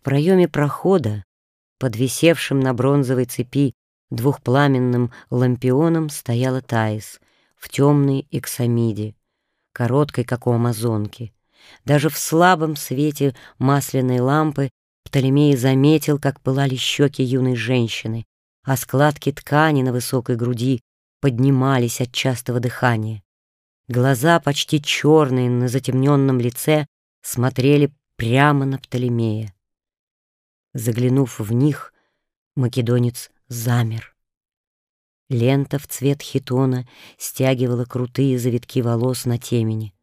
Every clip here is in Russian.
В проеме прохода, подвисевшим на бронзовой цепи двухпламенным лампионом, стояла Таис в темной эксамиде, короткой, как у амазонки. Даже в слабом свете масляной лампы Птолемей заметил, как пылали щеки юной женщины, а складки ткани на высокой груди поднимались от частого дыхания. Глаза, почти черные на затемненном лице, смотрели прямо на Птолемея. Заглянув в них, македонец замер. Лента в цвет хитона стягивала крутые завитки волос на темени.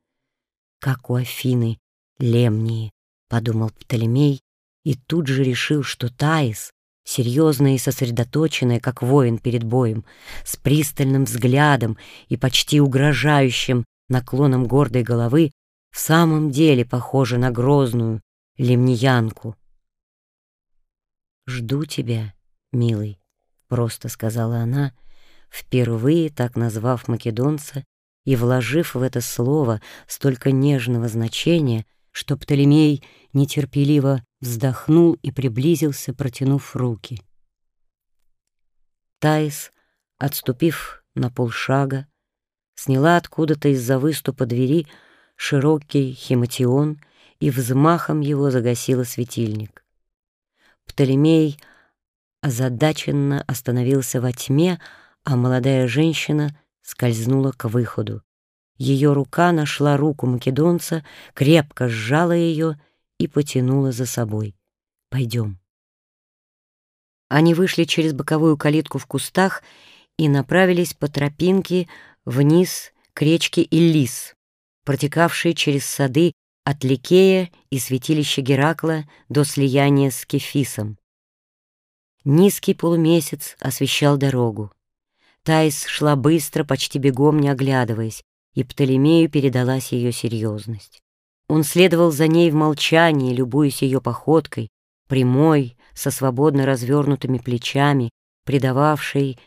«Как у Афины лемнии», — подумал Птолемей, и тут же решил, что Таис, серьезная и сосредоточенная, как воин перед боем, с пристальным взглядом и почти угрожающим наклоном гордой головы, в самом деле похожа на грозную лемниянку. «Жду тебя, милый», — просто сказала она, впервые так назвав македонца и вложив в это слово столько нежного значения, что Птолемей нетерпеливо вздохнул и приблизился, протянув руки. Таис, отступив на полшага, сняла откуда-то из-за выступа двери широкий хематион и взмахом его загасила светильник. Птолемей озадаченно остановился во тьме, а молодая женщина скользнула к выходу. Ее рука нашла руку македонца, крепко сжала ее и потянула за собой. «Пойдем». Они вышли через боковую калитку в кустах и направились по тропинке вниз к речке Иллис, протекавшей через сады от Ликея и святилища Геракла до слияния с Кефисом. Низкий полумесяц освещал дорогу. Таис шла быстро, почти бегом, не оглядываясь, и Птолемею передалась ее серьезность. Он следовал за ней в молчании, любуясь ее походкой, прямой, со свободно развернутыми плечами, придававшей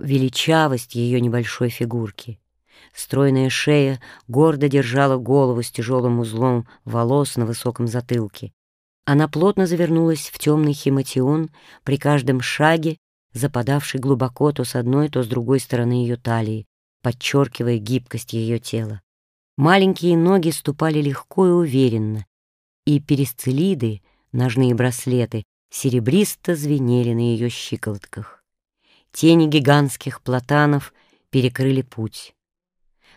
величавость ее небольшой фигурки. Стройная шея гордо держала голову с тяжелым узлом волос на высоком затылке. Она плотно завернулась в темный хематион, при каждом шаге западавший глубоко то с одной, то с другой стороны ее талии, подчеркивая гибкость ее тела. Маленькие ноги ступали легко и уверенно, и перисцилиды, ножные браслеты, серебристо звенели на ее щиколотках. Тени гигантских платанов перекрыли путь.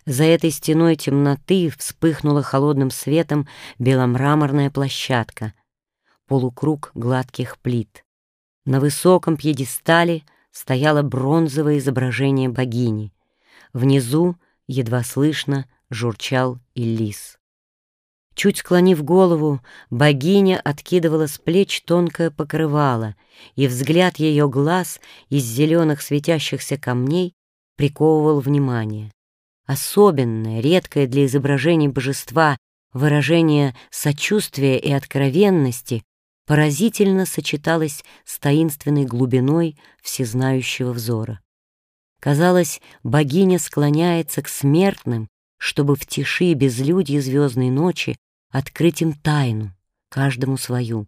За этой стеной темноты вспыхнула холодным светом беломраморная площадка, полукруг гладких плит. На высоком пьедестале стояло бронзовое изображение богини — Внизу, едва слышно, журчал и лис. Чуть склонив голову, богиня откидывала с плеч тонкое покрывало, и взгляд ее глаз из зеленых светящихся камней приковывал внимание. Особенное, редкое для изображений божества выражение сочувствия и откровенности поразительно сочеталось с таинственной глубиной всезнающего взора. Казалось, богиня склоняется к смертным, чтобы в тиши и безлюдье звездной ночи открыть им тайну, каждому свою.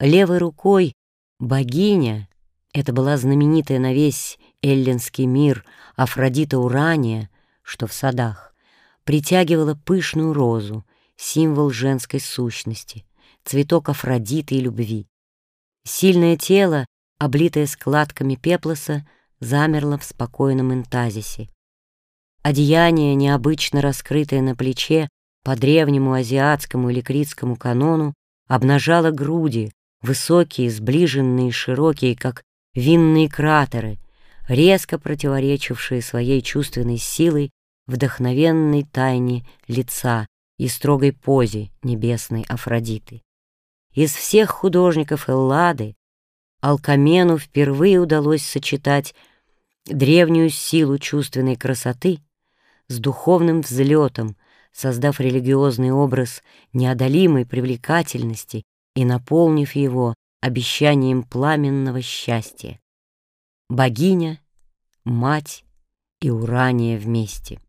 Левой рукой богиня, это была знаменитая на весь эллинский мир Афродита Урания, что в садах, притягивала пышную розу, символ женской сущности, цветок Афродиты и любви. Сильное тело, облитое складками пеплоса, замерла в спокойном интазисе. Одеяние, необычно раскрытое на плече по древнему азиатскому или критскому канону, обнажало груди, высокие, сближенные, широкие, как винные кратеры, резко противоречившие своей чувственной силой вдохновенной тайне лица и строгой позе небесной Афродиты. Из всех художников Эллады Алкамену впервые удалось сочетать древнюю силу чувственной красоты с духовным взлетом, создав религиозный образ неодолимой привлекательности и наполнив его обещанием пламенного счастья. Богиня, мать и Урания вместе.